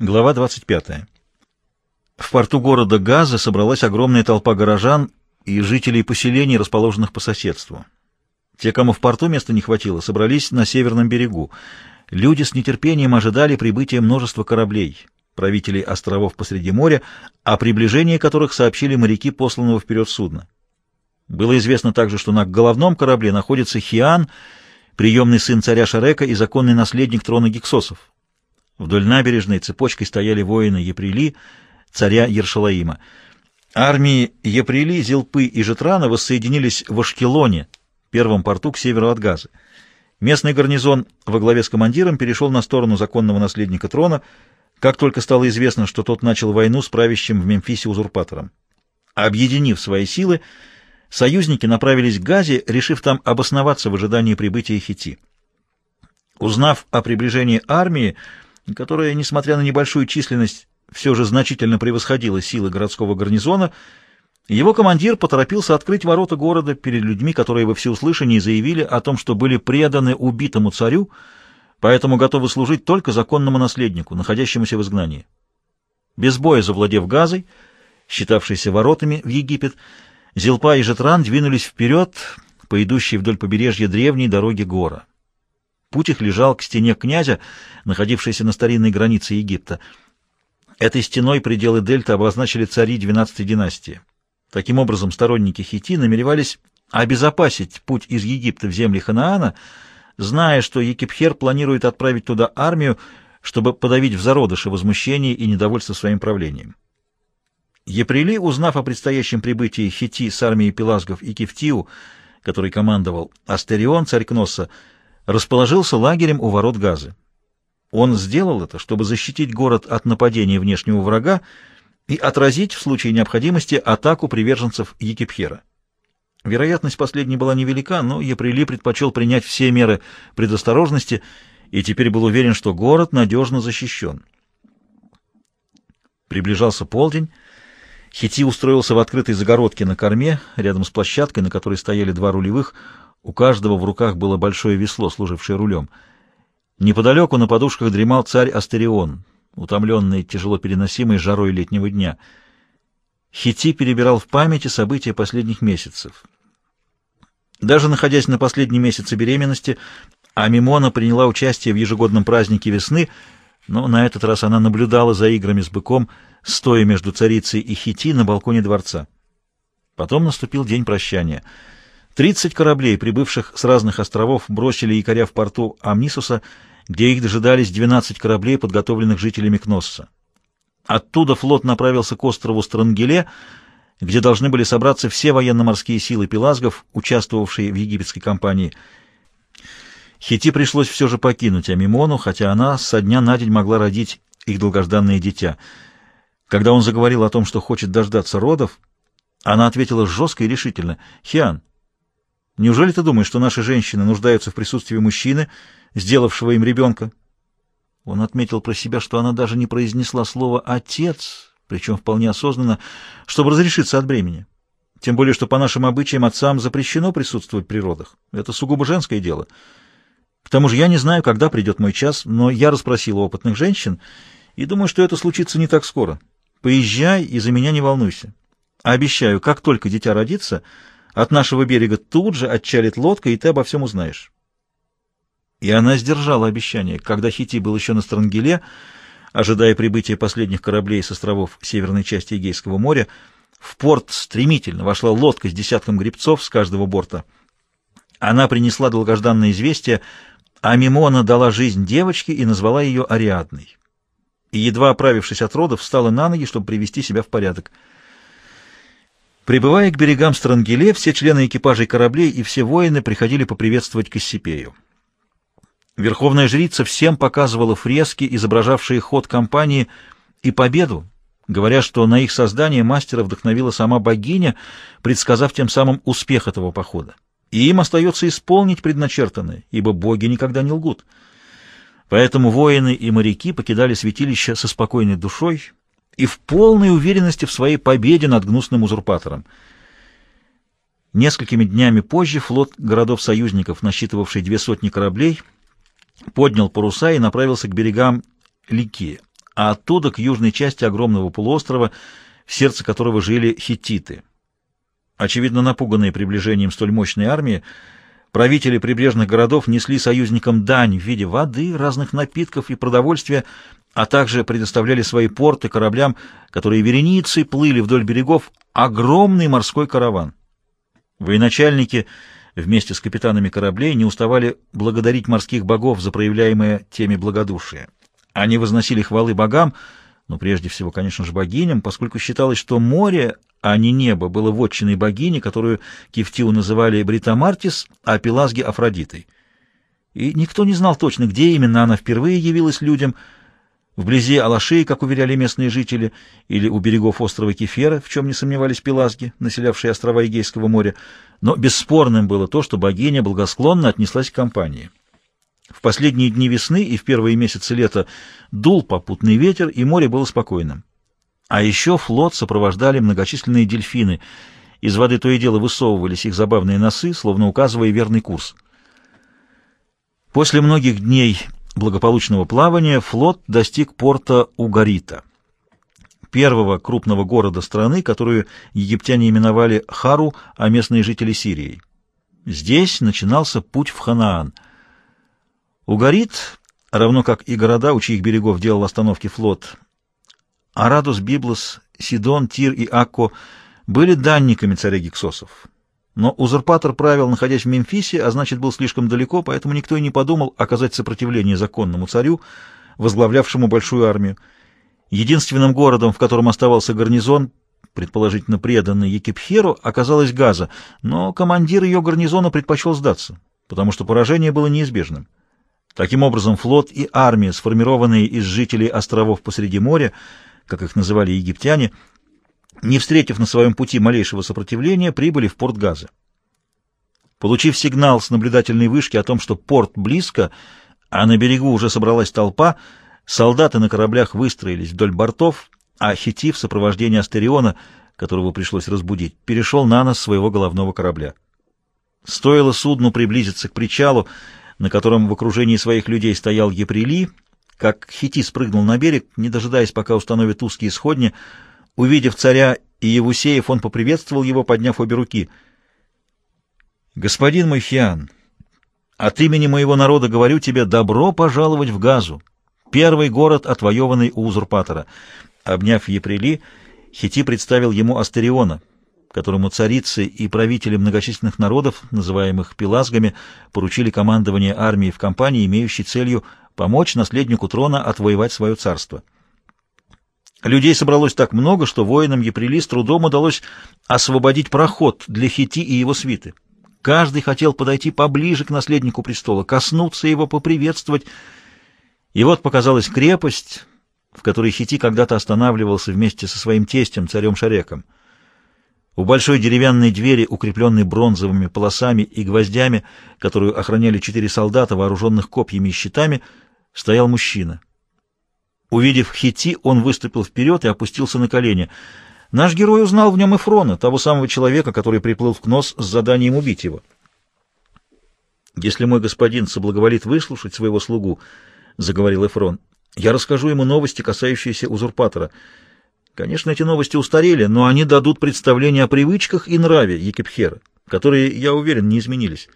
Глава 25. В порту города Газа собралась огромная толпа горожан и жителей поселений, расположенных по соседству. Те, кому в порту места не хватило, собрались на северном берегу. Люди с нетерпением ожидали прибытия множества кораблей, правителей островов посреди моря, о приближении которых сообщили моряки посланного вперед судна. Было известно также, что на головном корабле находится Хиан, приемный сын царя Шарека и законный наследник трона Гексосов. Вдоль набережной цепочкой стояли воины Еприли, царя Ершалаима. Армии Еприли, Зилпы и Жетрана воссоединились в Ашкелоне, первом порту к северу от Газы. Местный гарнизон во главе с командиром перешел на сторону законного наследника трона, как только стало известно, что тот начал войну с правящим в Мемфисе узурпатором. Объединив свои силы, союзники направились к Газе, решив там обосноваться в ожидании прибытия Хити. Узнав о приближении армии, которая, несмотря на небольшую численность, все же значительно превосходила силы городского гарнизона, его командир поторопился открыть ворота города перед людьми, которые во всеуслышании заявили о том, что были преданы убитому царю, поэтому готовы служить только законному наследнику, находящемуся в изгнании. Без боя завладев Газой, считавшейся воротами в Египет, Зилпа и Жетран двинулись вперед по идущей вдоль побережья древней дороги Гора. Путь их лежал к стене князя, находившейся на старинной границе Египта. Этой стеной пределы дельты обозначили цари XII династии. Таким образом, сторонники Хити намеревались обезопасить путь из Египта в земли Ханаана, зная, что Екипхер планирует отправить туда армию, чтобы подавить в зародыше возмущение и недовольство своим правлением. Еприли, узнав о предстоящем прибытии Хити с армией Пелазгов и Кефтиу, который командовал Астерион, царь Кносса, расположился лагерем у ворот Газы. Он сделал это, чтобы защитить город от нападения внешнего врага и отразить в случае необходимости атаку приверженцев Екипхера. Вероятность последней была невелика, но Еприли предпочел принять все меры предосторожности и теперь был уверен, что город надежно защищен. Приближался полдень. Хити устроился в открытой загородке на корме, рядом с площадкой, на которой стояли два рулевых, у каждого в руках было большое весло, служившее рулем. Неподалеку на подушках дремал царь Астерион, утомленный тяжело переносимой жарой летнего дня. Хити перебирал в памяти события последних месяцев. Даже находясь на последнем месяце беременности, Амимона приняла участие в ежегодном празднике весны, но на этот раз она наблюдала за играми с быком, стоя между царицей и Хити на балконе дворца. Потом наступил день прощания — Тридцать кораблей, прибывших с разных островов, бросили якоря в порту Амнисуса, где их дожидались двенадцать кораблей, подготовленных жителями Кносса. Оттуда флот направился к острову Странгеле, где должны были собраться все военно-морские силы пелазгов, участвовавшие в египетской кампании. Хити пришлось все же покинуть Амимону, хотя она со дня на день могла родить их долгожданное дитя. Когда он заговорил о том, что хочет дождаться родов, она ответила жестко и решительно. «Хиан, Неужели ты думаешь, что наши женщины нуждаются в присутствии мужчины, сделавшего им ребенка? Он отметил про себя, что она даже не произнесла слово «отец», причем вполне осознанно, чтобы разрешиться от бремени. Тем более, что по нашим обычаям отцам запрещено присутствовать при родах. Это сугубо женское дело. К тому же я не знаю, когда придет мой час, но я расспросил опытных женщин и думаю, что это случится не так скоро. Поезжай и за меня не волнуйся. Обещаю, как только дитя родится, от нашего берега тут же отчалит лодка, и ты обо всем узнаешь. И она сдержала обещание. Когда Хити был еще на Странгеле, ожидая прибытия последних кораблей с островов северной части Эгейского моря, в порт стремительно вошла лодка с десятком гребцов с каждого борта. Она принесла долгожданное известие, а Мимона дала жизнь девочке и назвала ее Ариадной. И, едва оправившись от родов, встала на ноги, чтобы привести себя в порядок — Прибывая к берегам Странгеле, все члены экипажей кораблей и все воины приходили поприветствовать Кассипею. Верховная жрица всем показывала фрески, изображавшие ход кампании и победу, говоря, что на их создание мастера вдохновила сама богиня, предсказав тем самым успех этого похода. И им остается исполнить предначертанное, ибо боги никогда не лгут. Поэтому воины и моряки покидали святилище со спокойной душой, и в полной уверенности в своей победе над гнусным узурпатором. Несколькими днями позже флот городов-союзников, насчитывавший две сотни кораблей, поднял паруса и направился к берегам Ликии. а оттуда к южной части огромного полуострова, в сердце которого жили хиттиты. Очевидно, напуганные приближением столь мощной армии, правители прибрежных городов несли союзникам дань в виде воды, разных напитков и продовольствия, а также предоставляли свои порты кораблям, которые вереницей плыли вдоль берегов, огромный морской караван. Военачальники вместе с капитанами кораблей не уставали благодарить морских богов за проявляемое теми благодушие. Они возносили хвалы богам, но прежде всего, конечно же, богиням, поскольку считалось, что море, а не небо, было вотчиной богини, которую Кефтиу называли Бритамартис, а Пелазги — Афродитой. И никто не знал точно, где именно она впервые явилась людям — Вблизи Алашеи, как уверяли местные жители, или у берегов острова Кефера, в чем не сомневались пелазги, населявшие острова Эгейского моря, но бесспорным было то, что богиня благосклонно отнеслась к компании. В последние дни весны и в первые месяцы лета дул попутный ветер, и море было спокойным. А еще флот сопровождали многочисленные дельфины. Из воды то и дело высовывались их забавные носы, словно указывая верный курс. После многих дней благополучного плавания флот достиг порта Угарита, первого крупного города страны, которую египтяне именовали Хару, а местные жители Сирией. Здесь начинался путь в Ханаан. Угарит, равно как и города, у чьих берегов делал остановки флот, Арадус, Библос, Сидон, Тир и Акко были данниками царя Гиксосов. Но узурпатор правил, находясь в Мемфисе, а значит, был слишком далеко, поэтому никто и не подумал оказать сопротивление законному царю, возглавлявшему большую армию. Единственным городом, в котором оставался гарнизон, предположительно преданный Екипхеру, оказалась Газа, но командир ее гарнизона предпочел сдаться, потому что поражение было неизбежным. Таким образом, флот и армия, сформированные из жителей островов посреди моря, как их называли египтяне, не встретив на своем пути малейшего сопротивления, прибыли в порт Газа. Получив сигнал с наблюдательной вышки о том, что порт близко, а на берегу уже собралась толпа, солдаты на кораблях выстроились вдоль бортов, а Хити в сопровождении Астериона, которого пришлось разбудить, перешел на нос своего головного корабля. Стоило судну приблизиться к причалу, на котором в окружении своих людей стоял Еприли, как Хити спрыгнул на берег, не дожидаясь, пока установит узкие сходни, Увидев царя и Евусеев, он поприветствовал его, подняв обе руки. «Господин мой Фиан, от имени моего народа говорю тебе добро пожаловать в Газу, первый город, отвоеванный у узурпатора». Обняв Епрели, Хити представил ему Астериона, которому царицы и правители многочисленных народов, называемых пелазгами, поручили командование армии в кампании, имеющей целью помочь наследнику трона отвоевать свое царство. Людей собралось так много, что воинам Еприли с трудом удалось освободить проход для Хити и его свиты. Каждый хотел подойти поближе к наследнику престола, коснуться его, поприветствовать. И вот показалась крепость, в которой Хити когда-то останавливался вместе со своим тестем, царем Шареком. У большой деревянной двери, укрепленной бронзовыми полосами и гвоздями, которую охраняли четыре солдата, вооруженных копьями и щитами, стоял мужчина — Увидев Хити, он выступил вперед и опустился на колени. Наш герой узнал в нем Эфрона, того самого человека, который приплыл в Кнос с заданием убить его. «Если мой господин соблаговолит выслушать своего слугу, — заговорил Эфрон, — я расскажу ему новости, касающиеся узурпатора. Конечно, эти новости устарели, но они дадут представление о привычках и нраве Екипхера, которые, я уверен, не изменились.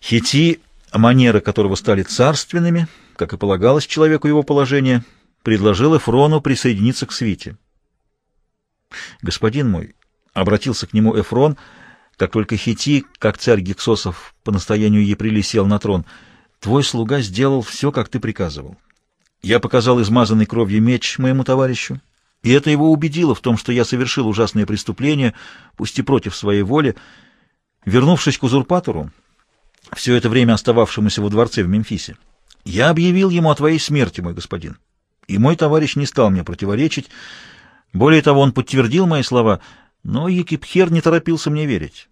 Хити, манеры которого стали царственными, — как и полагалось человеку его положения, предложил Эфрону присоединиться к свите. «Господин мой», — обратился к нему Эфрон, как только Хити, как царь Гексосов, по настоянию Еприли сел на трон, «твой слуга сделал все, как ты приказывал. Я показал измазанный кровью меч моему товарищу, и это его убедило в том, что я совершил ужасное преступление, пусть и против своей воли. Вернувшись к узурпатору, все это время остававшемуся во дворце в Мемфисе, я объявил ему о твоей смерти, мой господин, и мой товарищ не стал мне противоречить. Более того, он подтвердил мои слова, но Екипхер не торопился мне верить.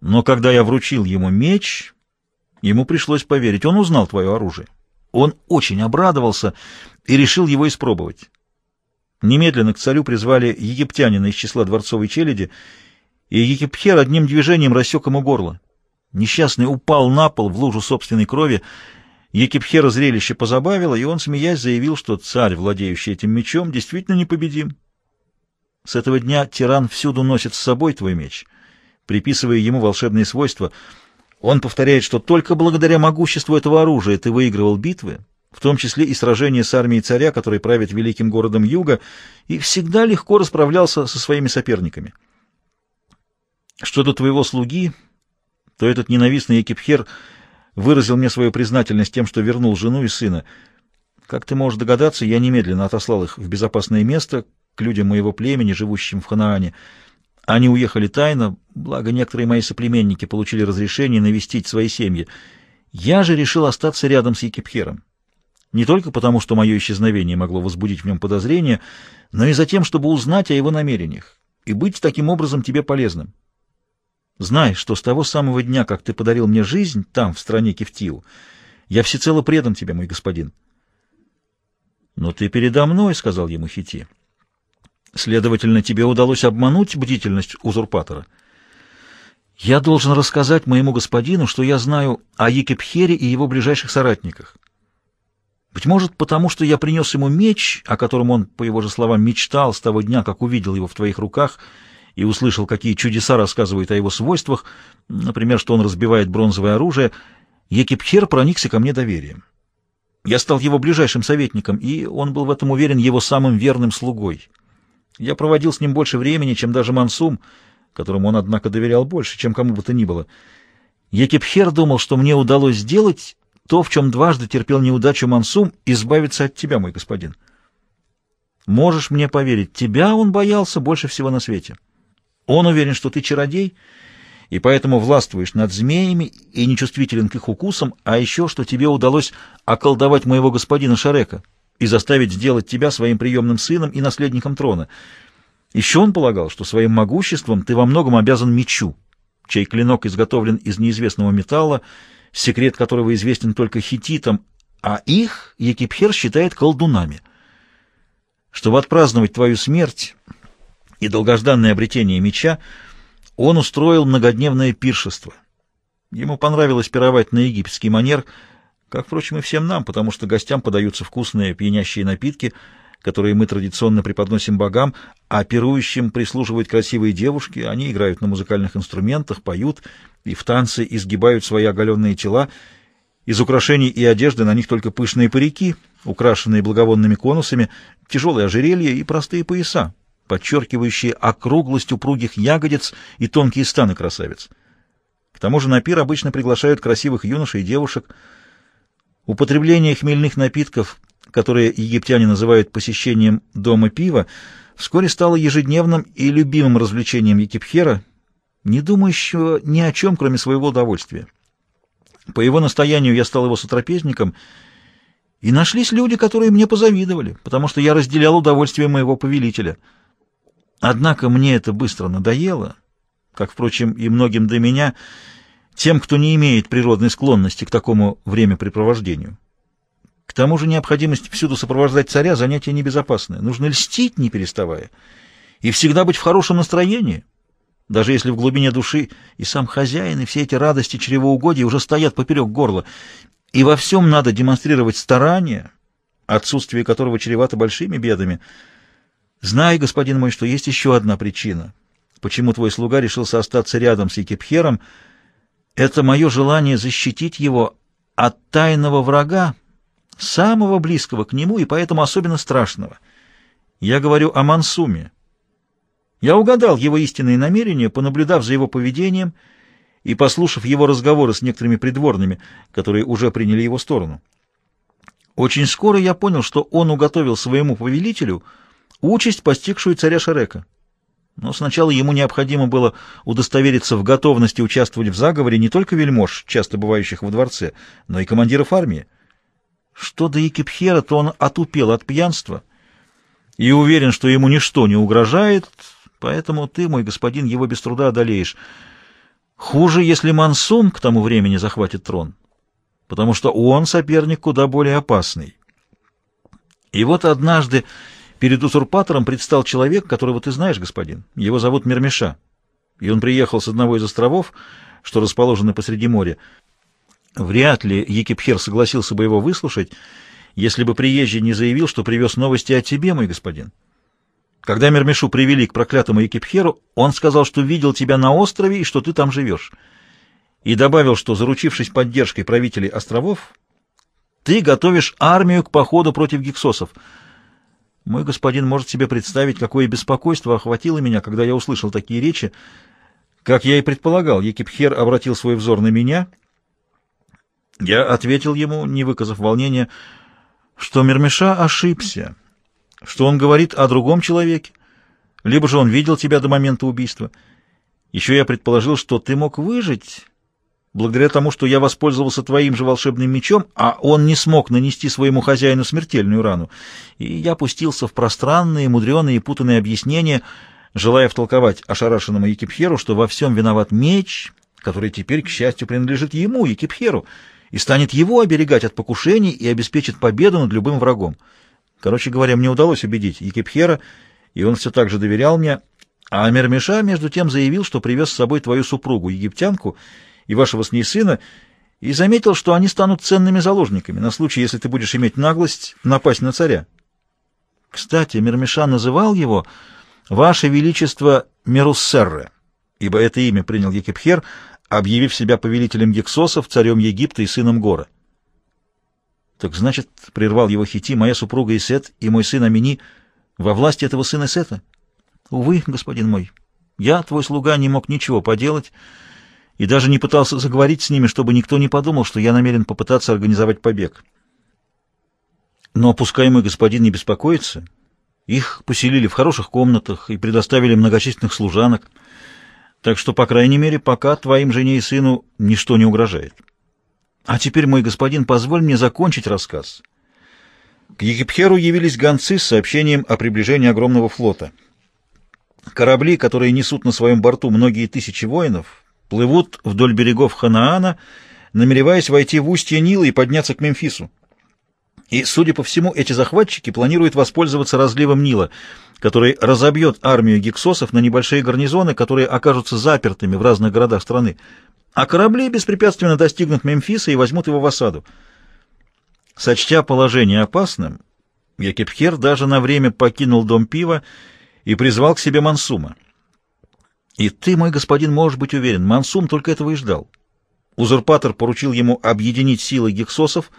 Но когда я вручил ему меч, ему пришлось поверить. Он узнал твое оружие. Он очень обрадовался и решил его испробовать. Немедленно к царю призвали египтянина из числа дворцовой челяди, и Екипхер одним движением рассек ему горло. Несчастный упал на пол в лужу собственной крови, Екипхера зрелище позабавило, и он, смеясь, заявил, что царь, владеющий этим мечом, действительно непобедим. С этого дня тиран всюду носит с собой твой меч, приписывая ему волшебные свойства. Он повторяет, что только благодаря могуществу этого оружия ты выигрывал битвы, в том числе и сражения с армией царя, который правит великим городом Юга, и всегда легко расправлялся со своими соперниками. Что до твоего слуги, то этот ненавистный Екипхер выразил мне свою признательность тем, что вернул жену и сына. Как ты можешь догадаться, я немедленно отослал их в безопасное место, к людям моего племени, живущим в Ханаане. Они уехали тайно, благо некоторые мои соплеменники получили разрешение навестить свои семьи. Я же решил остаться рядом с Екипхером. Не только потому, что мое исчезновение могло возбудить в нем подозрения, но и за тем, чтобы узнать о его намерениях и быть таким образом тебе полезным. Знай, что с того самого дня, как ты подарил мне жизнь там, в стране Кефтиу, я всецело предан тебе, мой господин. — Но ты передо мной, — сказал ему Хити. — Следовательно, тебе удалось обмануть бдительность узурпатора. Я должен рассказать моему господину, что я знаю о Екипхере и его ближайших соратниках. Быть может, потому что я принес ему меч, о котором он, по его же словам, мечтал с того дня, как увидел его в твоих руках — и услышал, какие чудеса рассказывают о его свойствах, например, что он разбивает бронзовое оружие, Екипхер проникся ко мне доверием. Я стал его ближайшим советником, и он был в этом уверен его самым верным слугой. Я проводил с ним больше времени, чем даже Мансум, которому он, однако, доверял больше, чем кому бы то ни было. Екипхер думал, что мне удалось сделать то, в чем дважды терпел неудачу Мансум, избавиться от тебя, мой господин. Можешь мне поверить, тебя он боялся больше всего на свете». Он уверен, что ты чародей, и поэтому властвуешь над змеями и нечувствителен к их укусам, а еще, что тебе удалось околдовать моего господина Шарека и заставить сделать тебя своим приемным сыном и наследником трона. Еще он полагал, что своим могуществом ты во многом обязан мечу, чей клинок изготовлен из неизвестного металла, секрет которого известен только хититам, а их Екипхер считает колдунами. Чтобы отпраздновать твою смерть и долгожданное обретение меча, он устроил многодневное пиршество. Ему понравилось пировать на египетский манер, как, впрочем, и всем нам, потому что гостям подаются вкусные пьянящие напитки, которые мы традиционно преподносим богам, а пирующим прислуживают красивые девушки, они играют на музыкальных инструментах, поют и в танце изгибают свои оголенные тела. Из украшений и одежды на них только пышные парики, украшенные благовонными конусами, тяжелые ожерелья и простые пояса, подчеркивающие округлость упругих ягодиц и тонкие станы красавиц. К тому же на пир обычно приглашают красивых юношей и девушек. Употребление хмельных напитков, которые египтяне называют посещением дома пива, вскоре стало ежедневным и любимым развлечением Екипхера, не думающего ни о чем, кроме своего удовольствия. По его настоянию я стал его сотрапезником, и нашлись люди, которые мне позавидовали, потому что я разделял удовольствие моего повелителя — Однако мне это быстро надоело, как, впрочем, и многим до меня, тем, кто не имеет природной склонности к такому времяпрепровождению. К тому же необходимость всюду сопровождать царя — занятие небезопасное. Нужно льстить, не переставая, и всегда быть в хорошем настроении, даже если в глубине души и сам хозяин, и все эти радости чревоугодия уже стоят поперек горла, и во всем надо демонстрировать старание, отсутствие которого чревато большими бедами — Знай, господин мой, что есть еще одна причина, почему твой слуга решился остаться рядом с Екипхером. Это мое желание защитить его от тайного врага, самого близкого к нему и поэтому особенно страшного. Я говорю о Мансуме. Я угадал его истинные намерения, понаблюдав за его поведением и послушав его разговоры с некоторыми придворными, которые уже приняли его сторону. Очень скоро я понял, что он уготовил своему повелителю — участь, постигшую царя Шарека. Но сначала ему необходимо было удостовериться в готовности участвовать в заговоре не только вельмож, часто бывающих во дворце, но и командиров армии. Что до Екипхера, то он отупел от пьянства и уверен, что ему ничто не угрожает, поэтому ты, мой господин, его без труда одолеешь. Хуже, если Мансум к тому времени захватит трон, потому что он соперник куда более опасный. И вот однажды Перед узурпатором предстал человек, которого ты знаешь, господин. Его зовут Мермеша. И он приехал с одного из островов, что расположены посреди моря. Вряд ли Екипхер согласился бы его выслушать, если бы приезжий не заявил, что привез новости о тебе, мой господин. Когда Мермешу привели к проклятому Екипхеру, он сказал, что видел тебя на острове и что ты там живешь. И добавил, что, заручившись поддержкой правителей островов, ты готовишь армию к походу против гексосов. Мой господин может себе представить, какое беспокойство охватило меня, когда я услышал такие речи. Как я и предполагал, Екипхер обратил свой взор на меня. Я ответил ему, не выказав волнения, что Мермеша ошибся, что он говорит о другом человеке, либо же он видел тебя до момента убийства. Еще я предположил, что ты мог выжить благодаря тому, что я воспользовался твоим же волшебным мечом, а он не смог нанести своему хозяину смертельную рану. И я пустился в пространные, мудреные и путанные объяснения, желая втолковать ошарашенному Екипхеру, что во всем виноват меч, который теперь, к счастью, принадлежит ему, Екипхеру, и станет его оберегать от покушений и обеспечит победу над любым врагом. Короче говоря, мне удалось убедить Екипхера, и он все так же доверял мне, а Мермеша, между тем, заявил, что привез с собой твою супругу, египтянку, и вашего с ней сына, и заметил, что они станут ценными заложниками на случай, если ты будешь иметь наглость напасть на царя. Кстати, Мермеша называл его «Ваше Величество Меруссерре», ибо это имя принял Екипхер, объявив себя повелителем гексосов, царем Египта и сыном Гора. Так значит, прервал его Хити, моя супруга Исет и мой сын Амини во власти этого сына Сета? Увы, господин мой, я, твой слуга, не мог ничего поделать и даже не пытался заговорить с ними, чтобы никто не подумал, что я намерен попытаться организовать побег. Но пускай мой господин не беспокоится, их поселили в хороших комнатах и предоставили многочисленных служанок, так что, по крайней мере, пока твоим жене и сыну ничто не угрожает. А теперь, мой господин, позволь мне закончить рассказ. К Египхеру явились гонцы с сообщением о приближении огромного флота. Корабли, которые несут на своем борту многие тысячи воинов, плывут вдоль берегов Ханаана, намереваясь войти в устье Нила и подняться к Мемфису. И, судя по всему, эти захватчики планируют воспользоваться разливом Нила, который разобьет армию гексосов на небольшие гарнизоны, которые окажутся запертыми в разных городах страны, а корабли беспрепятственно достигнут Мемфиса и возьмут его в осаду. Сочтя положение опасным, Якипхер даже на время покинул дом пива и призвал к себе Мансума. И ты, мой господин, можешь быть уверен, Мансум только этого и ждал. Узурпатор поручил ему объединить силы гексосов,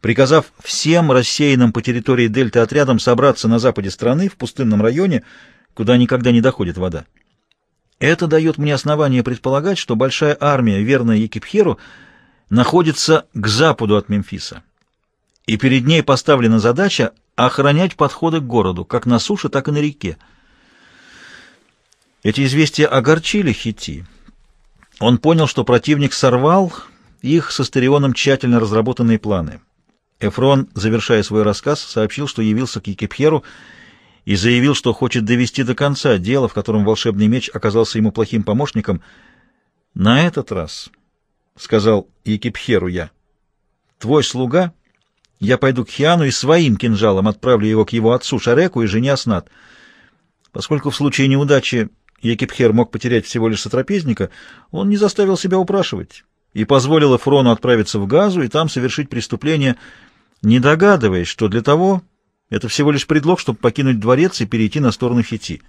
приказав всем рассеянным по территории дельты отрядам собраться на западе страны, в пустынном районе, куда никогда не доходит вода. Это дает мне основание предполагать, что большая армия, верная Екипхеру, находится к западу от Мемфиса. И перед ней поставлена задача охранять подходы к городу, как на суше, так и на реке. Эти известия огорчили Хити. Он понял, что противник сорвал их со Стерионом тщательно разработанные планы. Эфрон, завершая свой рассказ, сообщил, что явился к Екипхеру и заявил, что хочет довести до конца дело, в котором волшебный меч оказался ему плохим помощником. «На этот раз», — сказал Екипхеру я, — «твой слуга, я пойду к Хиану и своим кинжалом отправлю его к его отцу Шареку и жене Аснат. Поскольку в случае неудачи Екипхер мог потерять всего лишь сотрапезника, он не заставил себя упрашивать и позволил Эфрону отправиться в Газу и там совершить преступление, не догадываясь, что для того это всего лишь предлог, чтобы покинуть дворец и перейти на сторону Хити.